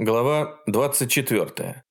Глава 24.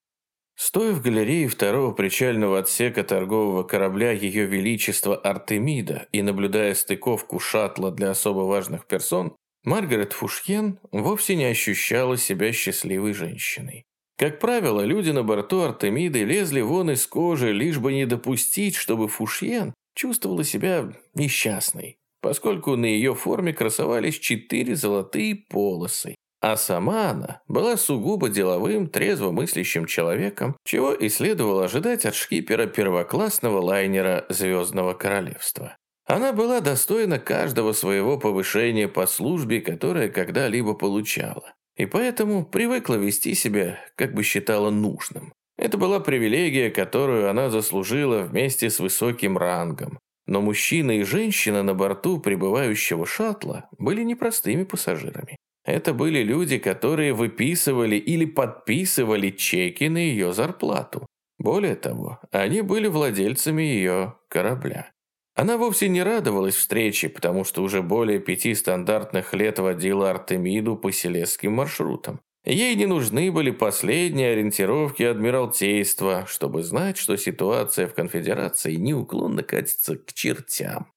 Стоя в галерее второго причального отсека торгового корабля Ее Величества Артемида и наблюдая стыковку шаттла для особо важных персон, Маргарет Фушьен вовсе не ощущала себя счастливой женщиной. Как правило, люди на борту Артемиды лезли вон из кожи, лишь бы не допустить, чтобы Фушьен чувствовала себя несчастной, поскольку на ее форме красовались четыре золотые полосы, а сама она была сугубо деловым, трезвомыслящим человеком, чего и следовало ожидать от шкипера первоклассного лайнера «Звездного королевства». Она была достойна каждого своего повышения по службе, которое когда-либо получала, и поэтому привыкла вести себя, как бы считала нужным. Это была привилегия, которую она заслужила вместе с высоким рангом. Но мужчина и женщина на борту прибывающего шаттла были непростыми пассажирами. Это были люди, которые выписывали или подписывали чеки на ее зарплату. Более того, они были владельцами ее корабля. Она вовсе не радовалась встрече, потому что уже более пяти стандартных лет водила Артемиду по селесским маршрутам. Ей не нужны были последние ориентировки Адмиралтейства, чтобы знать, что ситуация в конфедерации неуклонно катится к чертям.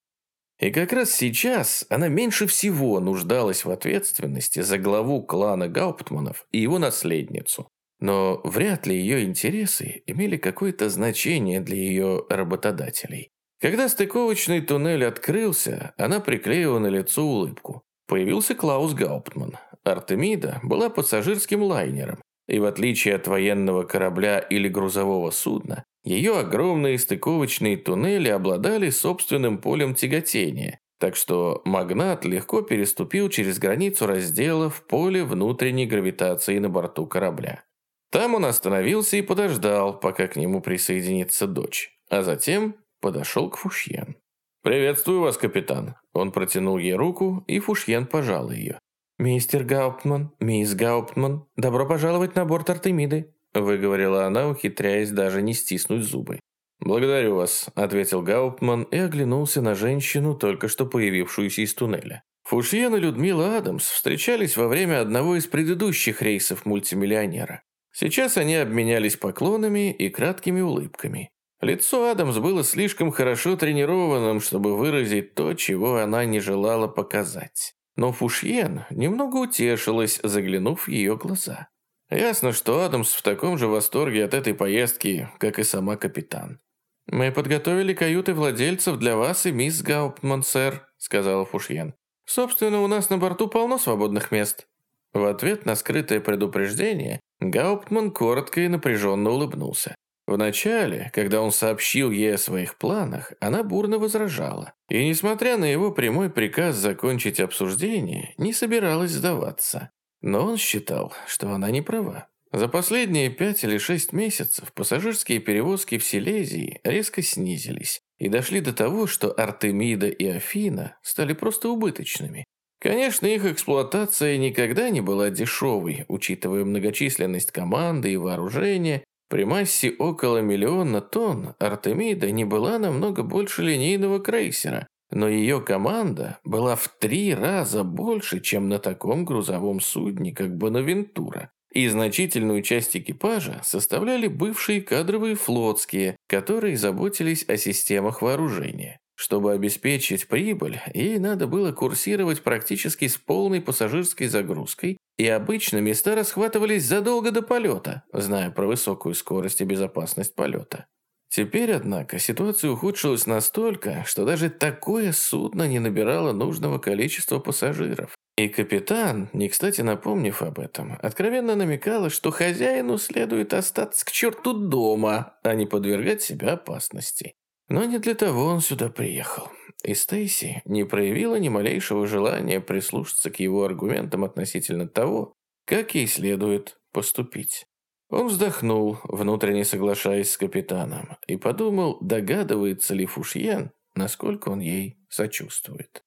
И как раз сейчас она меньше всего нуждалась в ответственности за главу клана Гауптманов и его наследницу. Но вряд ли ее интересы имели какое-то значение для ее работодателей. Когда стыковочный туннель открылся, она приклеила на лицо улыбку. Появился Клаус Гауптман. Артемида была пассажирским лайнером, и в отличие от военного корабля или грузового судна, ее огромные стыковочные туннели обладали собственным полем тяготения, так что магнат легко переступил через границу раздела в поле внутренней гравитации на борту корабля. Там он остановился и подождал, пока к нему присоединится дочь, а затем подошел к Фушьен. «Приветствую вас, капитан». Он протянул ей руку, и Фушьен пожал ее. «Мистер Гауптман, мисс Гауптман, добро пожаловать на борт Артемиды выговорила она, ухитряясь даже не стиснуть зубы. «Благодарю вас», – ответил Гауптман и оглянулся на женщину, только что появившуюся из туннеля. Фушьен и Людмила Адамс встречались во время одного из предыдущих рейсов мультимиллионера. Сейчас они обменялись поклонами и краткими улыбками. Лицо Адамс было слишком хорошо тренированным, чтобы выразить то, чего она не желала показать. Но Фушьен немного утешилась, заглянув в ее глаза. Ясно, что Адамс в таком же восторге от этой поездки, как и сама капитан. «Мы подготовили каюты владельцев для вас и мисс Гауптман, сэр», сказала Фушьен. «Собственно, у нас на борту полно свободных мест». В ответ на скрытое предупреждение Гауптман коротко и напряженно улыбнулся. Вначале, когда он сообщил ей о своих планах, она бурно возражала. И, несмотря на его прямой приказ закончить обсуждение, не собиралась сдаваться. Но он считал, что она не права. За последние пять или шесть месяцев пассажирские перевозки в Силезии резко снизились и дошли до того, что Артемида и Афина стали просто убыточными. Конечно, их эксплуатация никогда не была дешевой, учитывая многочисленность команды и вооружения. При массе около миллиона тонн Артемида не была намного больше линейного крейсера, но ее команда была в три раза больше, чем на таком грузовом судне, как Бонавентура. И значительную часть экипажа составляли бывшие кадровые флотские, которые заботились о системах вооружения. Чтобы обеспечить прибыль, ей надо было курсировать практически с полной пассажирской загрузкой, и обычно места расхватывались задолго до полета, зная про высокую скорость и безопасность полета. Теперь, однако, ситуация ухудшилась настолько, что даже такое судно не набирало нужного количества пассажиров. И капитан, не кстати напомнив об этом, откровенно намекала, что хозяину следует остаться к черту дома, а не подвергать себя опасности. Но не для того он сюда приехал. И Стейси не проявила ни малейшего желания прислушаться к его аргументам относительно того, как ей следует поступить. Он вздохнул, внутренне соглашаясь с капитаном, и подумал, догадывается ли Фушьен, насколько он ей сочувствует.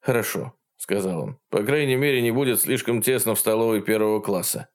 «Хорошо», — сказал он. «По крайней мере, не будет слишком тесно в столовой первого класса».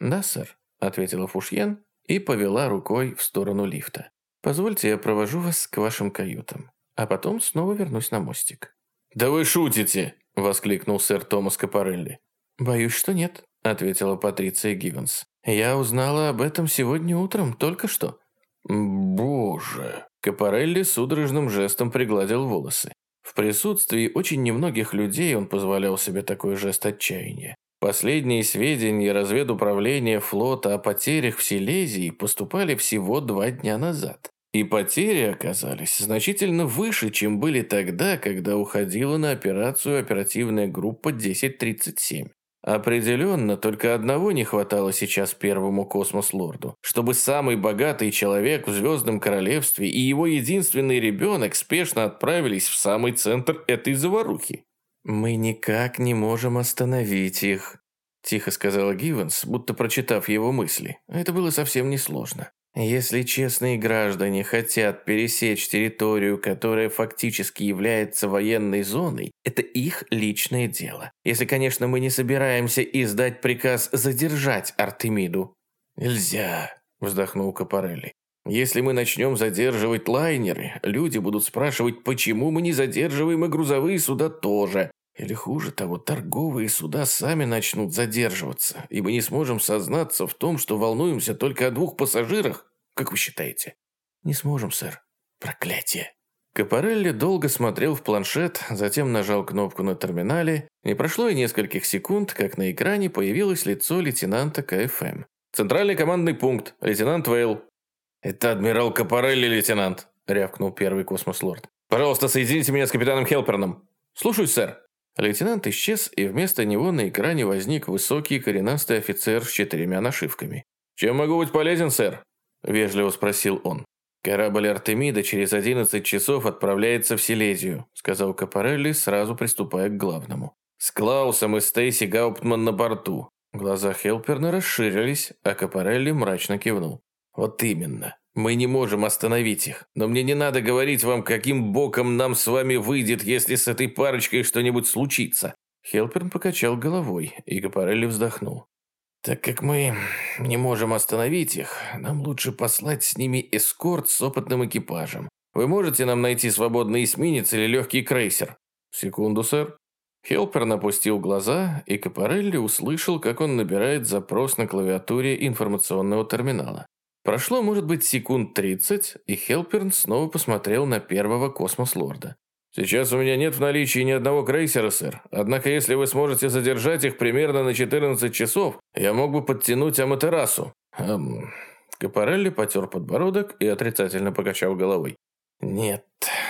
«Да, сэр», — ответила Фушьен и повела рукой в сторону лифта. «Позвольте, я провожу вас к вашим каютам, а потом снова вернусь на мостик». «Да вы шутите!» — воскликнул сэр Томас Капарелли. «Боюсь, что нет», ответила Патриция Гивенс. «Я узнала об этом сегодня утром, только что». «Боже!» Капарелли судорожным жестом пригладил волосы. В присутствии очень немногих людей он позволял себе такой жест отчаяния. Последние сведения разведуправления флота о потерях в Силезии поступали всего два дня назад. И потери оказались значительно выше, чем были тогда, когда уходила на операцию оперативная группа 1037. Определенно, только одного не хватало сейчас первому космос-лорду, чтобы самый богатый человек в Звездном Королевстве и его единственный ребенок спешно отправились в самый центр этой заварухи. «Мы никак не можем остановить их», – тихо сказала Гивенс, будто прочитав его мысли. Это было совсем несложно. Если честные граждане хотят пересечь территорию, которая фактически является военной зоной, это их личное дело. Если, конечно, мы не собираемся издать приказ задержать Артемиду. Нельзя, вздохнул Капарелли. Если мы начнем задерживать лайнеры, люди будут спрашивать, почему мы не задерживаем и грузовые суда тоже. Или хуже того, торговые суда сами начнут задерживаться, и мы не сможем сознаться в том, что волнуемся только о двух пассажирах? Как вы считаете? Не сможем, сэр. Проклятие. Капарелли долго смотрел в планшет, затем нажал кнопку на терминале. Не прошло и нескольких секунд, как на экране появилось лицо лейтенанта КФМ. «Центральный командный пункт. Лейтенант Вейл». «Это адмирал Капарелли, лейтенант», – рявкнул первый космос-лорд. «Пожалуйста, соедините меня с капитаном Хелперном». «Слушаюсь, сэр». Лейтенант исчез, и вместо него на экране возник высокий коренастый офицер с четырьмя нашивками. «Чем могу быть полезен, сэр?» – вежливо спросил он. «Корабль Артемида через 11 часов отправляется в Силезию», – сказал Капарелли, сразу приступая к главному. «С Клаусом и Стейси Гауптман на борту». Глаза Хелперна расширились, а Капарелли мрачно кивнул. «Вот именно. Мы не можем остановить их, но мне не надо говорить вам, каким боком нам с вами выйдет, если с этой парочкой что-нибудь случится». Хелперн покачал головой, и Капарелли вздохнул. «Так как мы не можем остановить их, нам лучше послать с ними эскорт с опытным экипажем. Вы можете нам найти свободный эсминец или легкий крейсер?» «Секунду, сэр». Хелпер напустил глаза, и Капарелли услышал, как он набирает запрос на клавиатуре информационного терминала. Прошло, может быть, секунд 30, и Хелперн снова посмотрел на первого космос-лорда. «Сейчас у меня нет в наличии ни одного крейсера, сэр. Однако, если вы сможете задержать их примерно на 14 часов, я мог бы подтянуть Аматерасу». Эм... Капарелли потер подбородок и отрицательно покачал головой. «Нет,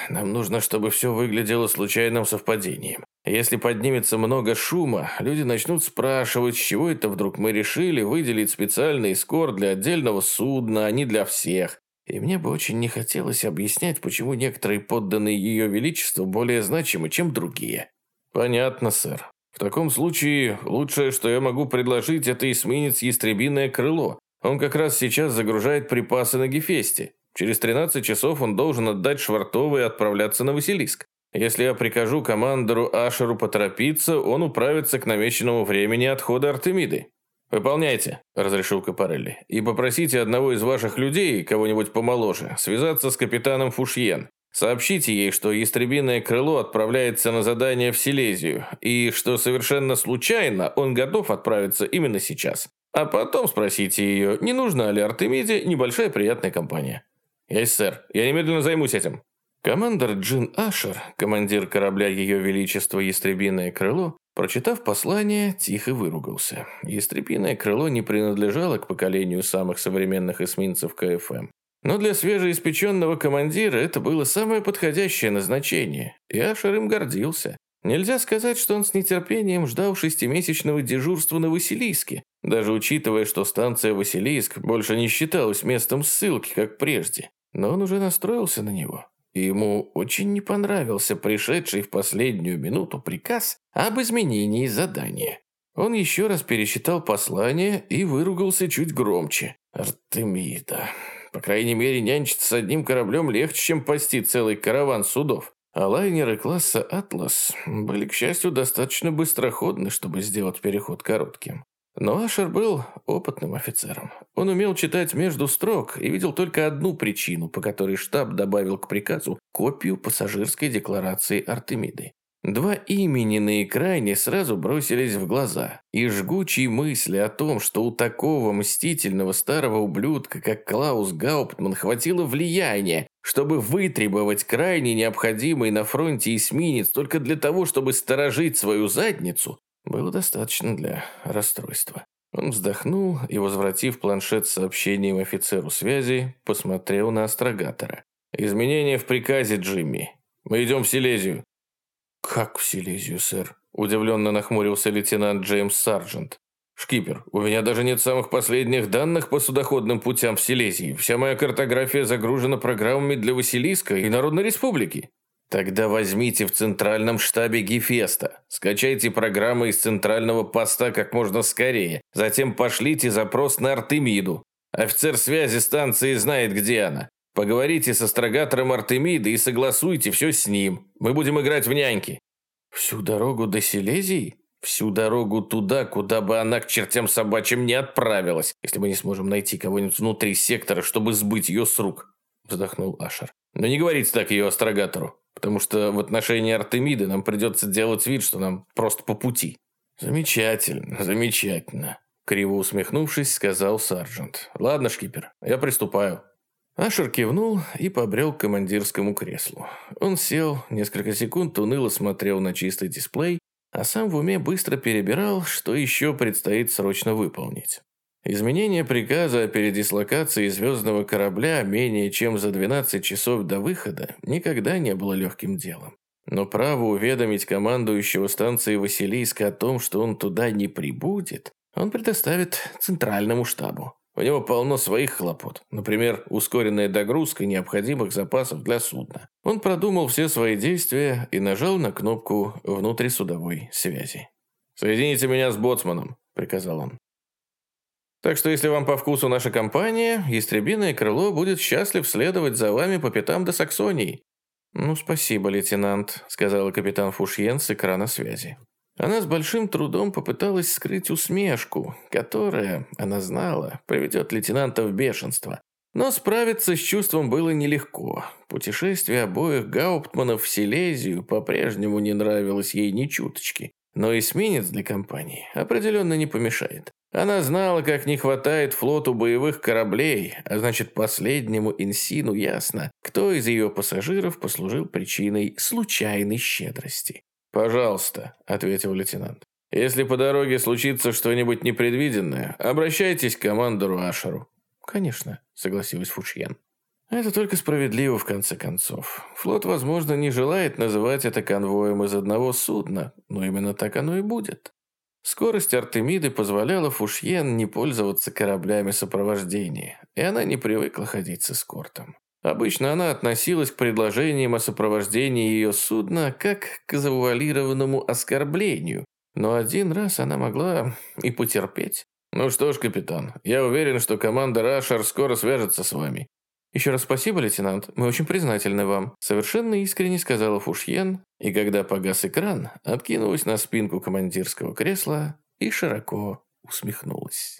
нам нужно, чтобы все выглядело случайным совпадением. Если поднимется много шума, люди начнут спрашивать, с чего это вдруг мы решили выделить специальный эскорт для отдельного судна, а не для всех. И мне бы очень не хотелось объяснять, почему некоторые подданные Ее Величеству более значимы, чем другие. Понятно, сэр. В таком случае, лучшее, что я могу предложить, это эсминец «Ястребиное крыло». Он как раз сейчас загружает припасы на Гефесте. Через 13 часов он должен отдать Швартову и отправляться на Василиск. Если я прикажу командору Ашеру поторопиться, он управится к намеченному времени отхода Артемиды. «Выполняйте», – разрешил Капарелли, – «и попросите одного из ваших людей, кого-нибудь помоложе, связаться с капитаном Фушьен. Сообщите ей, что ястребиное крыло отправляется на задание в Силезию, и что совершенно случайно он готов отправиться именно сейчас. А потом спросите ее, не нужна ли Артемиде небольшая приятная компания». «Есть, сэр. Я немедленно займусь этим». Командор Джин Ашер, командир корабля Ее Величества Ястребиное Крыло, прочитав послание, тихо выругался. Ястребиное Крыло не принадлежало к поколению самых современных эсминцев КФМ. Но для свежеиспеченного командира это было самое подходящее назначение, и Ашер им гордился. Нельзя сказать, что он с нетерпением ждал шестимесячного дежурства на Василийске, даже учитывая, что станция Василийск больше не считалась местом ссылки, как прежде. Но он уже настроился на него и ему очень не понравился пришедший в последнюю минуту приказ об изменении задания. Он еще раз пересчитал послание и выругался чуть громче. «Артемида. По крайней мере, нянчиться с одним кораблем легче, чем пасти целый караван судов. А лайнеры класса «Атлас» были, к счастью, достаточно быстроходны, чтобы сделать переход коротким. Но Ашер был опытным офицером. Он умел читать между строк и видел только одну причину, по которой штаб добавил к приказу копию пассажирской декларации Артемиды. Два имени на экране сразу бросились в глаза, и жгучие мысли о том, что у такого мстительного старого ублюдка, как Клаус Гауптман, хватило влияния, чтобы вытребовать крайне необходимый на фронте эсминец только для того, чтобы сторожить свою задницу, было достаточно для расстройства. Он вздохнул и, возвратив планшет с сообщением офицеру связи, посмотрел на астрогатора. «Изменения в приказе, Джимми. Мы идем в Силезию». «Как в Силезию, сэр?» – удивленно нахмурился лейтенант Джеймс Сарджент. «Шкипер, у меня даже нет самых последних данных по судоходным путям в Силезии. Вся моя картография загружена программами для Василиска и Народной Республики». «Тогда возьмите в центральном штабе Гефеста, скачайте программы из центрального поста как можно скорее, затем пошлите запрос на Артемиду. Офицер связи станции знает, где она. Поговорите с астрогатором Артемиды и согласуйте все с ним. Мы будем играть в няньки». «Всю дорогу до Силезии?» «Всю дорогу туда, куда бы она к чертям собачьим не отправилась, если мы не сможем найти кого-нибудь внутри сектора, чтобы сбыть ее с рук», вздохнул Ашер. «Но не говорите так ее астрогатору, потому что в отношении Артемиды нам придется делать вид, что нам просто по пути». «Замечательно, замечательно», криво усмехнувшись, сказал сержант. «Ладно, шкипер, я приступаю». Ашер кивнул и побрел к командирскому креслу. Он сел, несколько секунд уныло смотрел на чистый дисплей, а сам в уме быстро перебирал, что еще предстоит срочно выполнить. Изменение приказа о передислокации звездного корабля менее чем за 12 часов до выхода никогда не было легким делом. Но право уведомить командующего станции Василийска о том, что он туда не прибудет, он предоставит центральному штабу. У него полно своих хлопот. Например, ускоренная догрузка необходимых запасов для судна. Он продумал все свои действия и нажал на кнопку внутрисудовой связи. «Соедините меня с боцманом», – приказал он. «Так что, если вам по вкусу наша компания, истребиное крыло будет счастлив следовать за вами по пятам до Саксонии». «Ну, спасибо, лейтенант», – сказала капитан Фушьен с экрана связи. Она с большим трудом попыталась скрыть усмешку, которая, она знала, приведет лейтенанта в бешенство. Но справиться с чувством было нелегко. Путешествие обоих Гауптманов в Силезию по-прежнему не нравилось ей ни чуточки. Но эсминец для компании определенно не помешает. Она знала, как не хватает флоту боевых кораблей, а значит, последнему Инсину ясно, кто из ее пассажиров послужил причиной случайной щедрости. «Пожалуйста», – ответил лейтенант. «Если по дороге случится что-нибудь непредвиденное, обращайтесь к командору Ашеру». «Конечно», – согласилась Фучьен. «Это только справедливо, в конце концов. Флот, возможно, не желает называть это конвоем из одного судна, но именно так оно и будет». Скорость Артемиды позволяла Фушьен не пользоваться кораблями сопровождения, и она не привыкла ходить с эскортом. Обычно она относилась к предложениям о сопровождении ее судна как к завуалированному оскорблению, но один раз она могла и потерпеть. «Ну что ж, капитан, я уверен, что команда «Рашер» скоро свяжется с вами». «Еще раз спасибо, лейтенант, мы очень признательны вам», совершенно искренне сказала Фушьен, и когда погас экран, откинулась на спинку командирского кресла и широко усмехнулась.